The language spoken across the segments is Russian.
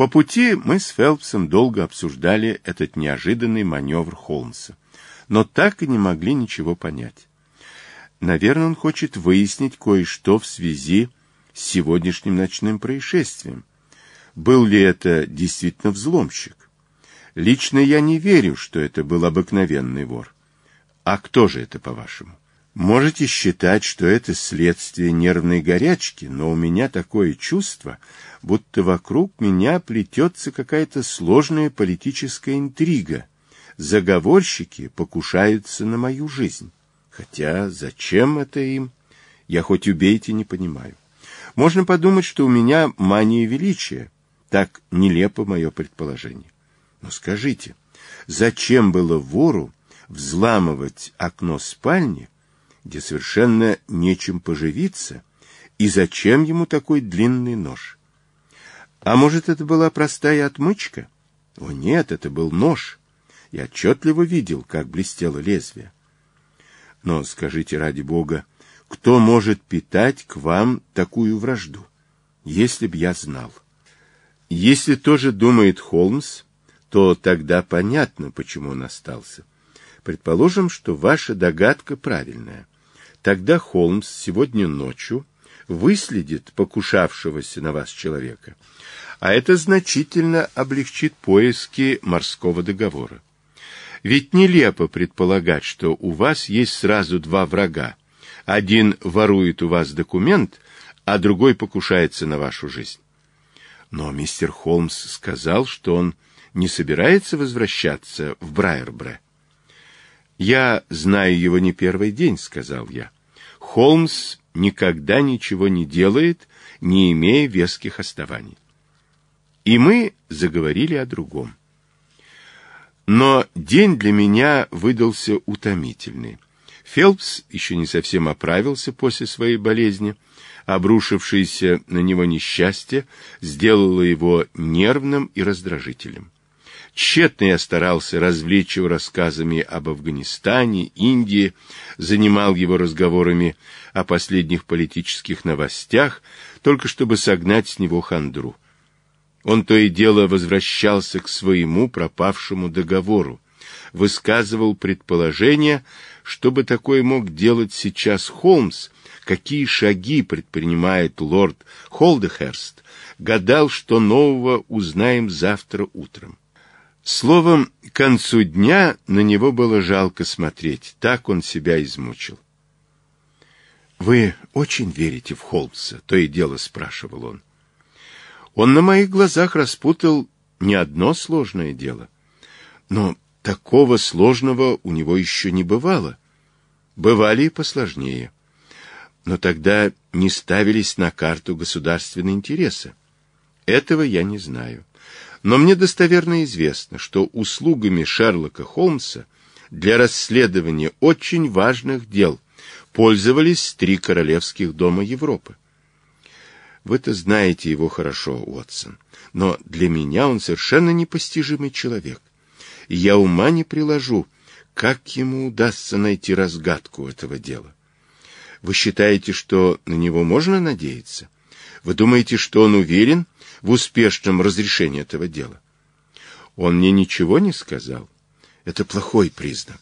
По пути мы с Фелпсом долго обсуждали этот неожиданный маневр Холмса, но так и не могли ничего понять. Наверное, он хочет выяснить кое-что в связи с сегодняшним ночным происшествием. Был ли это действительно взломщик? Лично я не верю, что это был обыкновенный вор. А кто же это, по-вашему? Можете считать, что это следствие нервной горячки, но у меня такое чувство, будто вокруг меня плетется какая-то сложная политическая интрига. Заговорщики покушаются на мою жизнь. Хотя зачем это им? Я хоть убейте, не понимаю. Можно подумать, что у меня мания величия. Так нелепо мое предположение. Но скажите, зачем было вору взламывать окно спальни, где совершенно нечем поживиться, и зачем ему такой длинный нож? А может, это была простая отмычка? О нет, это был нож. Я отчетливо видел, как блестело лезвие. Но скажите ради бога, кто может питать к вам такую вражду? Если б я знал. Если тоже думает Холмс, то тогда понятно, почему он остался. Предположим, что ваша догадка правильная. Тогда Холмс сегодня ночью выследит покушавшегося на вас человека, а это значительно облегчит поиски морского договора. Ведь нелепо предполагать, что у вас есть сразу два врага. Один ворует у вас документ, а другой покушается на вашу жизнь. Но мистер Холмс сказал, что он не собирается возвращаться в Брайербре. «Я знаю его не первый день», — сказал я. «Холмс никогда ничего не делает, не имея веских оснований». И мы заговорили о другом. Но день для меня выдался утомительный. Фелпс еще не совсем оправился после своей болезни. Обрушившееся на него несчастье сделало его нервным и раздражительным. Тщетно я старался развлечь его рассказами об Афганистане, Индии, занимал его разговорами о последних политических новостях, только чтобы согнать с него хандру. Он то и дело возвращался к своему пропавшему договору, высказывал предположение, что бы такое мог делать сейчас Холмс, какие шаги предпринимает лорд Холдехерст, гадал, что нового узнаем завтра утром. Словом, к концу дня на него было жалко смотреть, так он себя измучил. «Вы очень верите в Холмса?» — то и дело спрашивал он. «Он на моих глазах распутал не одно сложное дело. Но такого сложного у него еще не бывало. Бывали и посложнее. Но тогда не ставились на карту государственные интересы. Этого я не знаю. Но мне достоверно известно, что услугами Шерлока Холмса для расследования очень важных дел пользовались три королевских дома Европы. Вы-то знаете его хорошо, Уотсон, но для меня он совершенно непостижимый человек. И я ума не приложу, как ему удастся найти разгадку этого дела. Вы считаете, что на него можно надеяться?» Вы думаете, что он уверен в успешном разрешении этого дела? Он мне ничего не сказал. Это плохой признак.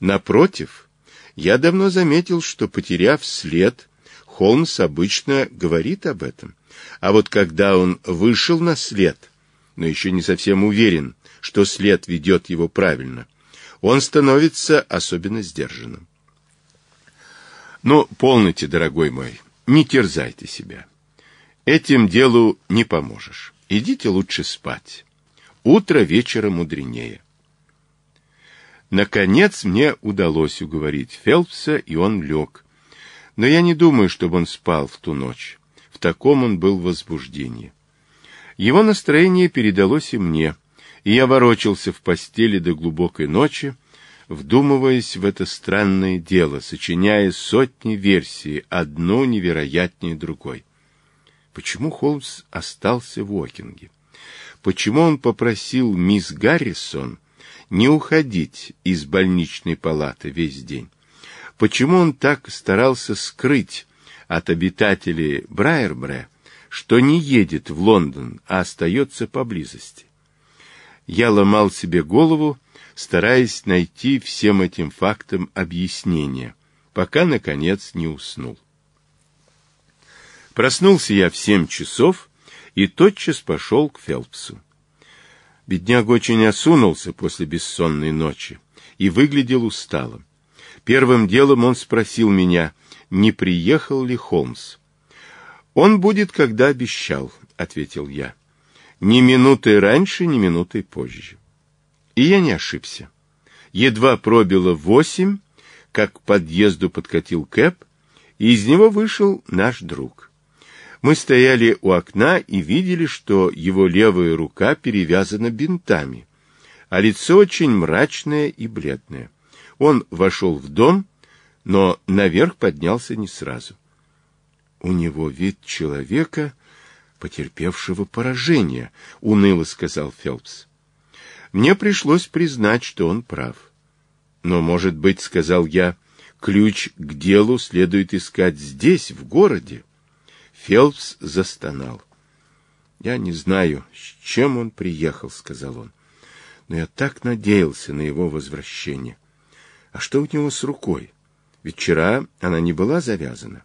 Напротив, я давно заметил, что, потеряв след, Холмс обычно говорит об этом. А вот когда он вышел на след, но еще не совсем уверен, что след ведет его правильно, он становится особенно сдержанным. Но полноте, дорогой мой, не терзайте себя этим делу не поможешь. Идите лучше спать. Утро вечера мудренее. Наконец мне удалось уговорить Фелпса, и он лег. Но я не думаю, чтобы он спал в ту ночь. В таком он был возбуждении. Его настроение передалось и мне, и я ворочался в постели до глубокой ночи, вдумываясь в это странное дело, сочиняя сотни версий, одну невероятнее другой почему Холмс остался в Уокинге. Почему он попросил мисс Гаррисон не уходить из больничной палаты весь день? Почему он так старался скрыть от обитателей Брайербре, что не едет в Лондон, а остается поблизости? Я ломал себе голову, стараясь найти всем этим фактам объяснение, пока, наконец, не уснул. Проснулся я в семь часов и тотчас пошел к Фелпсу. Бедняга очень осунулся после бессонной ночи и выглядел усталым. Первым делом он спросил меня, не приехал ли Холмс. «Он будет, когда обещал», — ответил я. «Ни минуты раньше, ни минуты позже». И я не ошибся. Едва пробило восемь, как к подъезду подкатил Кэп, и из него вышел наш друг. Мы стояли у окна и видели, что его левая рука перевязана бинтами, а лицо очень мрачное и бледное. Он вошел в дом, но наверх поднялся не сразу. У него вид человека, потерпевшего поражение, уныло сказал Фелпс. Мне пришлось признать, что он прав. Но, может быть, сказал я, ключ к делу следует искать здесь, в городе. Фелпс застонал. «Я не знаю, с чем он приехал», — сказал он. «Но я так надеялся на его возвращение. А что у него с рукой? Ведь вчера она не была завязана».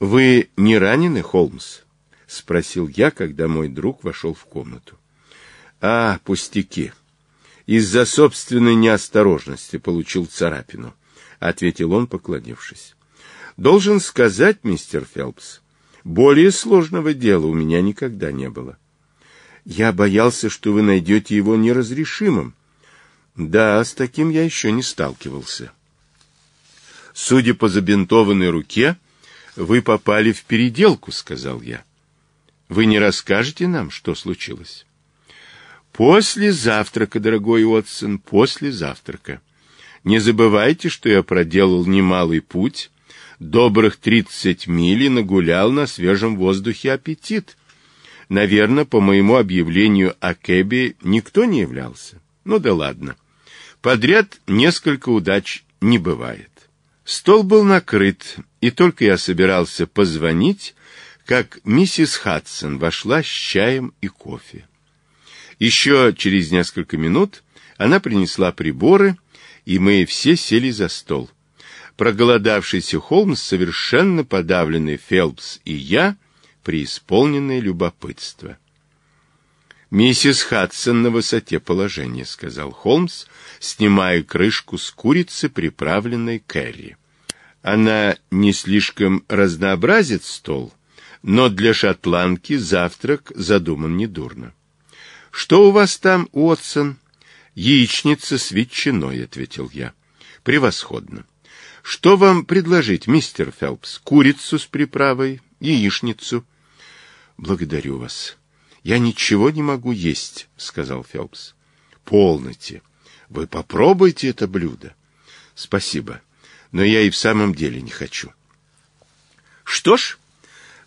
«Вы не ранены, Холмс?» — спросил я, когда мой друг вошел в комнату. «А, пустяки! Из-за собственной неосторожности получил царапину», — ответил он, поклонившись. «Должен сказать, мистер Фелпс, более сложного дела у меня никогда не было. Я боялся, что вы найдете его неразрешимым. Да, с таким я еще не сталкивался. Судя по забинтованной руке, вы попали в переделку, сказал я. Вы не расскажете нам, что случилось? После завтрака, дорогой Отсон, после завтрака. Не забывайте, что я проделал немалый путь добрых тридцать миль и нагулял на свежем воздухе аппетит. Наверное, по моему объявлению о Кэбе никто не являлся. Ну да ладно. Подряд несколько удач не бывает. Стол был накрыт, и только я собирался позвонить, как миссис Хадсон вошла с чаем и кофе. Еще через несколько минут она принесла приборы, и мы все сели за стол проголодавшийся Холмс, совершенно подавленный Фелпс и я, преисполненные любопытства. «Миссис Хадсон на высоте положения», — сказал Холмс, снимая крышку с курицы, приправленной Кэрри. «Она не слишком разнообразит стол, но для шотландки завтрак задуман недурно». «Что у вас там, Уотсон?» «Яичница с ветчиной», — ответил я. «Превосходно». Что вам предложить, мистер Фелпс? Курицу с приправой, яичницу? Благодарю вас. Я ничего не могу есть, сказал Фелпс. Полноте. Вы попробуйте это блюдо. Спасибо, но я и в самом деле не хочу. Что ж,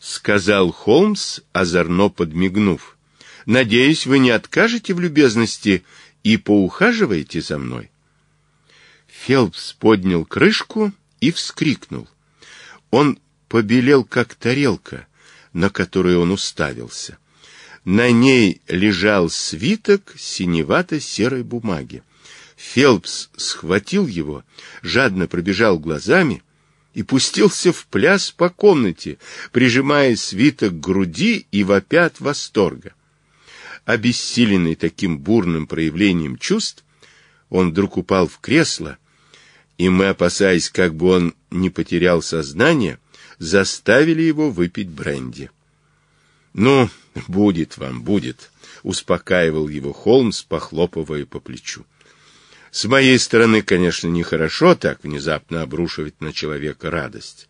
сказал Холмс, озорно подмигнув. Надеюсь, вы не откажете в любезности и поухаживаете за мной. Фелпс поднял крышку и вскрикнул. Он побелел, как тарелка, на которую он уставился. На ней лежал свиток синевато-серой бумаги. Фелпс схватил его, жадно пробежал глазами и пустился в пляс по комнате, прижимая свиток к груди и вопя от восторга. Обессиленный таким бурным проявлением чувств, он вдруг упал в кресло — и мы, опасаясь, как бы он не потерял сознание, заставили его выпить бренди. «Ну, будет вам, будет», — успокаивал его Холмс, похлопывая по плечу. «С моей стороны, конечно, нехорошо так внезапно обрушивать на человека радость.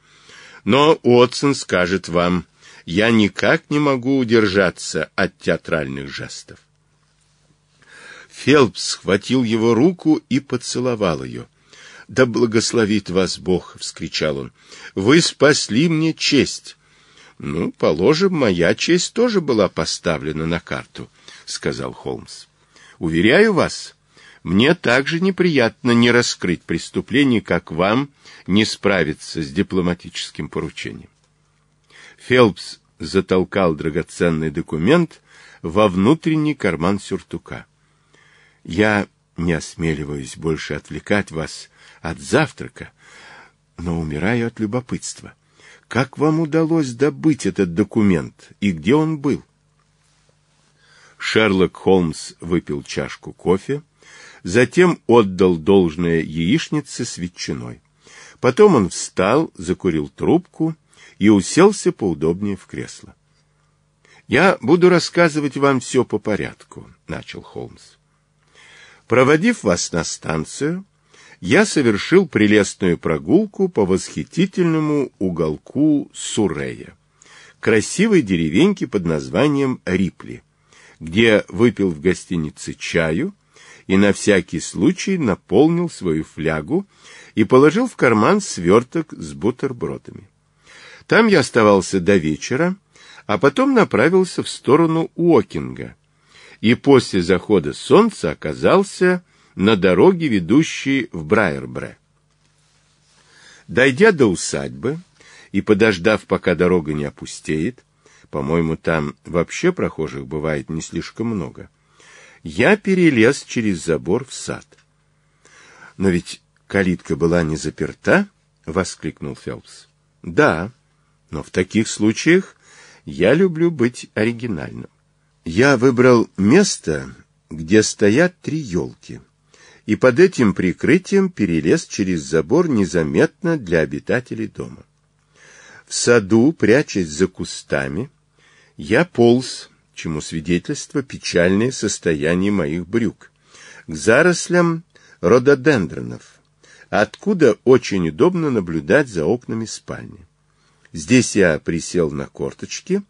Но Уотсон скажет вам, я никак не могу удержаться от театральных жестов». Фелпс схватил его руку и поцеловал ее. Да благословит вас Бог! — вскричал он. — Вы спасли мне честь! — Ну, положим, моя честь тоже была поставлена на карту, — сказал Холмс. — Уверяю вас, мне также неприятно не раскрыть преступление, как вам не справиться с дипломатическим поручением. Фелпс затолкал драгоценный документ во внутренний карман сюртука. — Я не осмеливаюсь больше отвлекать вас от завтрака, но умираю от любопытства. Как вам удалось добыть этот документ и где он был? Шерлок Холмс выпил чашку кофе, затем отдал должное яичнице с ветчиной. Потом он встал, закурил трубку и уселся поудобнее в кресло. «Я буду рассказывать вам все по порядку», — начал Холмс. Проводив вас на станцию, я совершил прелестную прогулку по восхитительному уголку Сурея, красивой деревеньке под названием Рипли, где выпил в гостинице чаю и на всякий случай наполнил свою флягу и положил в карман сверток с бутербродами. Там я оставался до вечера, а потом направился в сторону Уокинга, и после захода солнца оказался на дороге, ведущей в Брайербре. Дойдя до усадьбы и подождав, пока дорога не опустеет, по-моему, там вообще прохожих бывает не слишком много, я перелез через забор в сад. Но ведь калитка была не заперта, воскликнул Фелпс. Да, но в таких случаях я люблю быть оригинальным. Я выбрал место, где стоят три елки, и под этим прикрытием перелез через забор незаметно для обитателей дома. В саду, прячась за кустами, я полз, чему свидетельство печальное состояние моих брюк, к зарослям рододендронов, откуда очень удобно наблюдать за окнами спальни. Здесь я присел на корточки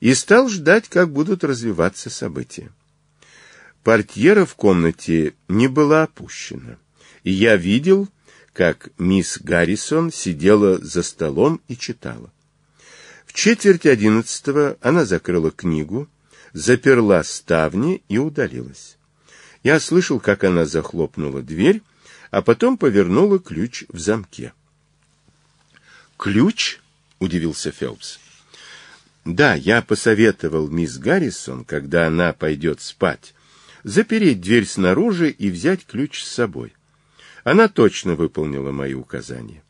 и стал ждать, как будут развиваться события. Портьера в комнате не была опущена, и я видел, как мисс Гаррисон сидела за столом и читала. В четверть одиннадцатого она закрыла книгу, заперла ставни и удалилась. Я слышал, как она захлопнула дверь, а потом повернула ключ в замке. «Ключ?» — удивился Фелпс. Да, я посоветовал мисс Гаррисон, когда она пойдет спать, запереть дверь снаружи и взять ключ с собой. Она точно выполнила мои указания.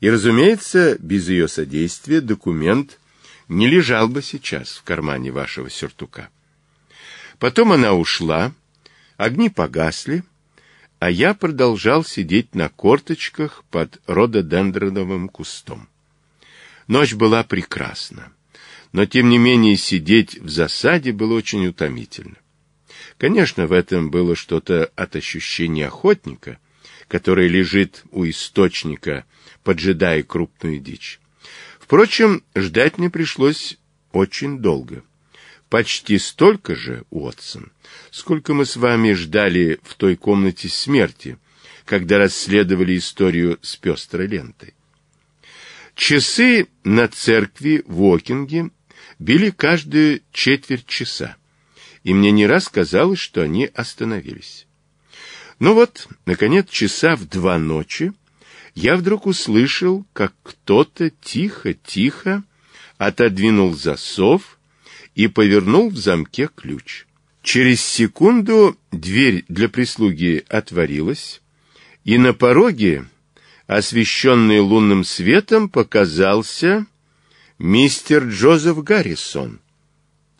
И, разумеется, без ее содействия документ не лежал бы сейчас в кармане вашего сюртука. Потом она ушла, огни погасли, а я продолжал сидеть на корточках под рододендроновым кустом. Ночь была прекрасна но тем не менее сидеть в засаде было очень утомительно. Конечно, в этом было что-то от ощущения охотника, который лежит у источника, поджидая крупную дичь. Впрочем, ждать мне пришлось очень долго. Почти столько же, Уотсон, сколько мы с вами ждали в той комнате смерти, когда расследовали историю с пестрой лентой. Часы на церкви в Окинге били каждые четверть часа, и мне не раз казалось, что они остановились. Но вот, наконец, часа в два ночи я вдруг услышал, как кто-то тихо-тихо отодвинул засов и повернул в замке ключ. Через секунду дверь для прислуги отворилась, и на пороге, освещенный лунным светом, показался мистер Джозеф Гаррисон.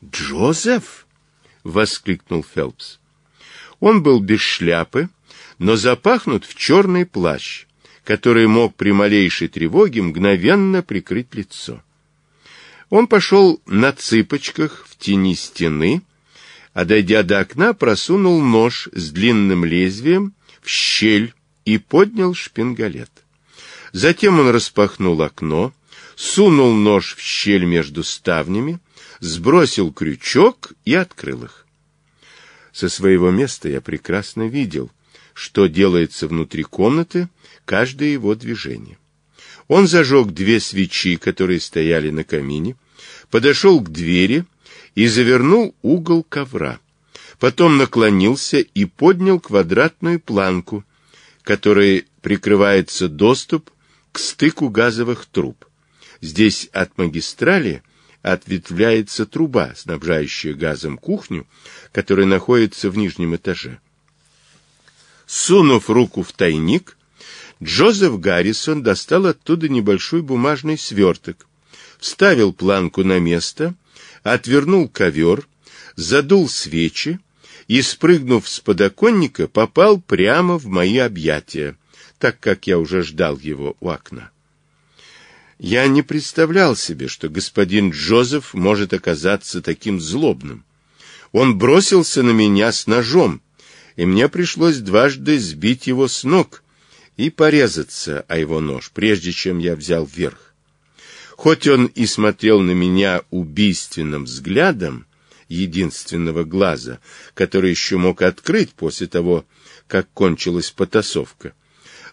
Джозеф? воскликнул Фелпс. Он был без шляпы, но запахнут в черный плащ, который мог при малейшей тревоге мгновенно прикрыть лицо. Он пошел на цыпочках в тени стены, а дойдя до окна, просунул нож с длинным лезвием в щель и поднял шпингалет. Затем он распахнул окно, сунул нож в щель между ставнями, сбросил крючок и открыл их. Со своего места я прекрасно видел, что делается внутри комнаты, каждое его движение. Он зажег две свечи, которые стояли на камине, подошел к двери и завернул угол ковра. Потом наклонился и поднял квадратную планку, которой прикрывается доступ к стыку газовых труб. Здесь от магистрали ответвляется труба, снабжающая газом кухню, которая находится в нижнем этаже. Сунув руку в тайник, Джозеф Гаррисон достал оттуда небольшой бумажный сверток, вставил планку на место, отвернул ковер, задул свечи и, спрыгнув с подоконника, попал прямо в мои объятия, так как я уже ждал его у окна. Я не представлял себе, что господин Джозеф может оказаться таким злобным. Он бросился на меня с ножом, и мне пришлось дважды сбить его с ног и порезаться о его нож, прежде чем я взял верх. Хоть он и смотрел на меня убийственным взглядом единственного глаза, который еще мог открыть после того, как кончилась потасовка,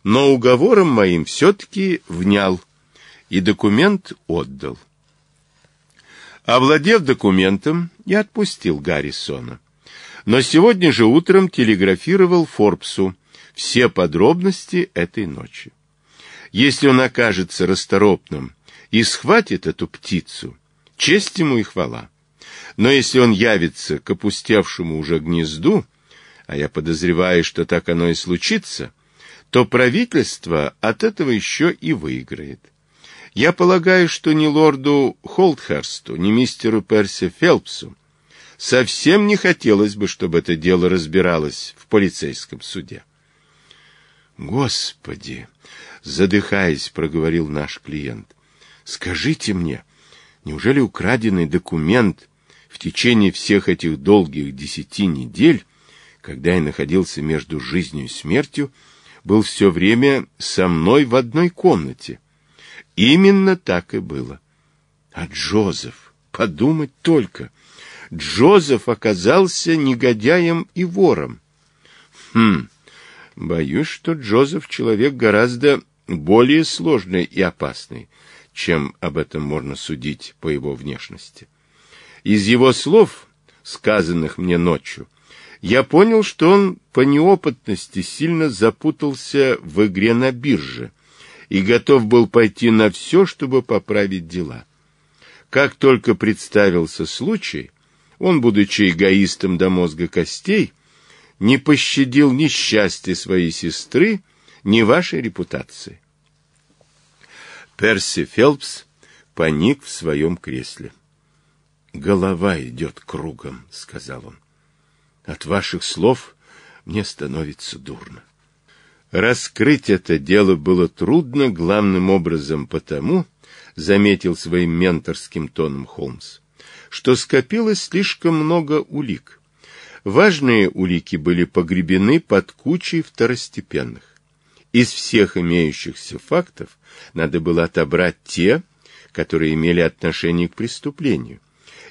но уговором моим все-таки внял и документ отдал. Овладев документом, я отпустил Гаррисона. Но сегодня же утром телеграфировал Форбсу все подробности этой ночи. Если он окажется расторопным и схватит эту птицу, честь ему и хвала. Но если он явится к опустевшему уже гнезду, а я подозреваю, что так оно и случится, то правительство от этого еще и выиграет. Я полагаю, что ни лорду Холдхерсту, ни мистеру Перси Фелпсу совсем не хотелось бы, чтобы это дело разбиралось в полицейском суде. «Господи!» — задыхаясь, проговорил наш клиент. «Скажите мне, неужели украденный документ в течение всех этих долгих десяти недель, когда я находился между жизнью и смертью, был все время со мной в одной комнате?» Именно так и было. А Джозеф, подумать только, Джозеф оказался негодяем и вором. Хм, боюсь, что Джозеф человек гораздо более сложный и опасный, чем об этом можно судить по его внешности. Из его слов, сказанных мне ночью, я понял, что он по неопытности сильно запутался в игре на бирже — и готов был пойти на все, чтобы поправить дела. Как только представился случай, он, будучи эгоистом до мозга костей, не пощадил ни счастья своей сестры, ни вашей репутации. Перси Фелпс поник в своем кресле. «Голова идет кругом», — сказал он. «От ваших слов мне становится дурно». Раскрыть это дело было трудно, главным образом потому, заметил своим менторским тоном Холмс, что скопилось слишком много улик. Важные улики были погребены под кучей второстепенных. Из всех имеющихся фактов надо было отобрать те, которые имели отношение к преступлению,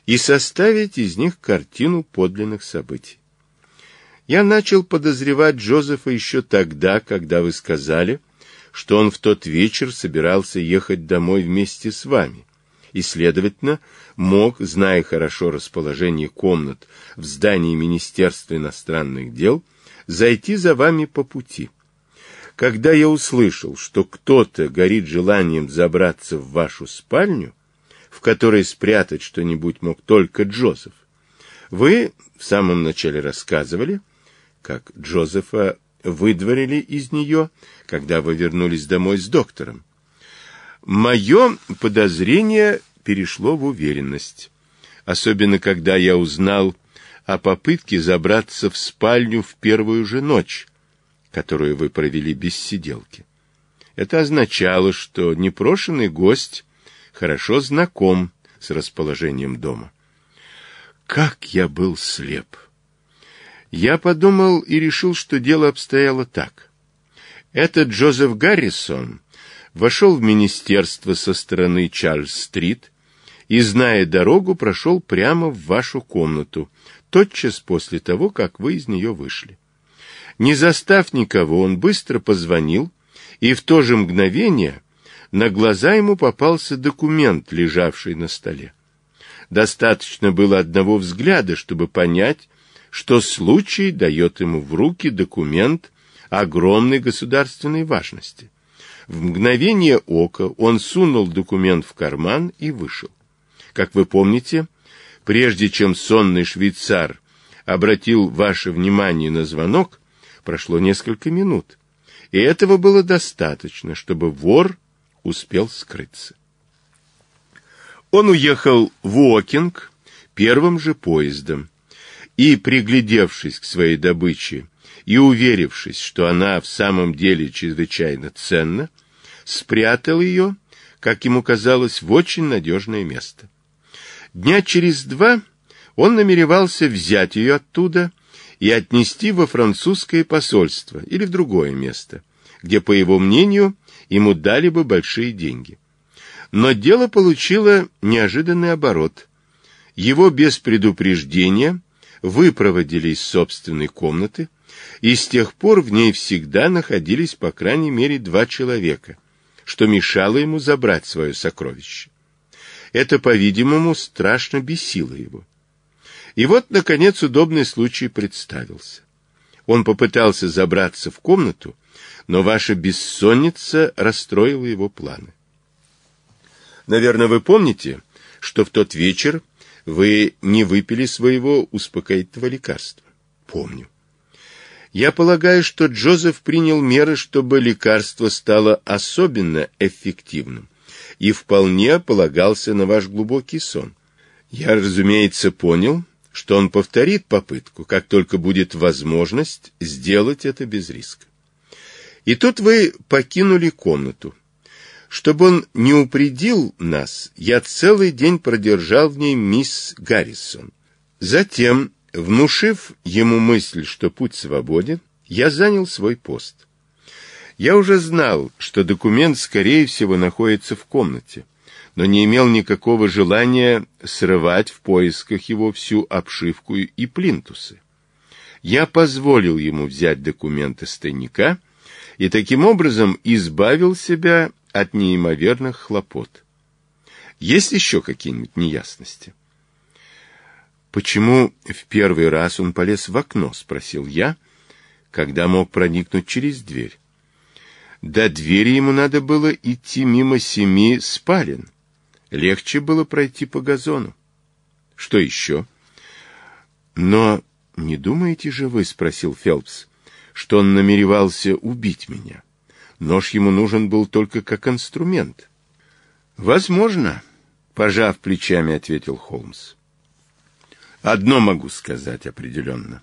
и составить из них картину подлинных событий. Я начал подозревать Джозефа еще тогда, когда вы сказали, что он в тот вечер собирался ехать домой вместе с вами. И, следовательно, мог, зная хорошо расположение комнат в здании Министерства иностранных дел, зайти за вами по пути. Когда я услышал, что кто-то горит желанием забраться в вашу спальню, в которой спрятать что-нибудь мог только Джозеф, вы в самом начале рассказывали, — как Джозефа выдворили из нее, когда вы вернулись домой с доктором. Мое подозрение перешло в уверенность, особенно когда я узнал о попытке забраться в спальню в первую же ночь, которую вы провели без сиделки. Это означало, что непрошенный гость хорошо знаком с расположением дома. Как я был слеп! Я подумал и решил, что дело обстояло так. Этот Джозеф Гаррисон вошел в министерство со стороны Чарльз-стрит и, зная дорогу, прошел прямо в вашу комнату, тотчас после того, как вы из нее вышли. Не застав никого, он быстро позвонил, и в то же мгновение на глаза ему попался документ, лежавший на столе. Достаточно было одного взгляда, чтобы понять, что случай дает ему в руки документ огромной государственной важности. В мгновение ока он сунул документ в карман и вышел. Как вы помните, прежде чем сонный швейцар обратил ваше внимание на звонок, прошло несколько минут, и этого было достаточно, чтобы вор успел скрыться. Он уехал в Окинг первым же поездом, и, приглядевшись к своей добыче и уверившись, что она в самом деле чрезвычайно ценна, спрятал ее, как ему казалось, в очень надежное место. Дня через два он намеревался взять ее оттуда и отнести во французское посольство или в другое место, где, по его мнению, ему дали бы большие деньги. Но дело получило неожиданный оборот. Его без предупреждения – выпроводили из собственной комнаты, и с тех пор в ней всегда находились по крайней мере два человека, что мешало ему забрать свое сокровище. Это, по-видимому, страшно бесило его. И вот, наконец, удобный случай представился. Он попытался забраться в комнату, но ваша бессонница расстроила его планы. Наверное, вы помните, что в тот вечер вы не выпили своего успокоительного лекарства. Помню. Я полагаю, что Джозеф принял меры, чтобы лекарство стало особенно эффективным и вполне полагался на ваш глубокий сон. Я, разумеется, понял, что он повторит попытку, как только будет возможность сделать это без риска. И тут вы покинули комнату чтобы он не упредил нас, я целый день продержал в ней мисс Гаррисон. Затем, внушив ему мысль, что путь свободен, я занял свой пост. Я уже знал, что документ, скорее всего, находится в комнате, но не имел никакого желания срывать в поисках его всю обшивку и плинтусы. Я позволил ему взять документы с тайника и таким образом избавил себя от неимоверных хлопот. Есть еще какие-нибудь неясности? «Почему в первый раз он полез в окно?» — спросил я, когда мог проникнуть через дверь. До двери ему надо было идти мимо семи спален. Легче было пройти по газону. Что еще? Но не думаете же вы, спросил Фелпс, что он намеревался убить меня? Нож ему нужен был только как инструмент. Возможно, пожав плечами, ответил Холмс. Одно могу сказать определенно.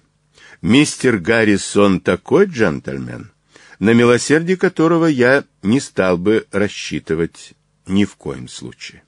Мистер Гаррисон такой джентльмен, на милосердие которого я не стал бы рассчитывать ни в коем случае.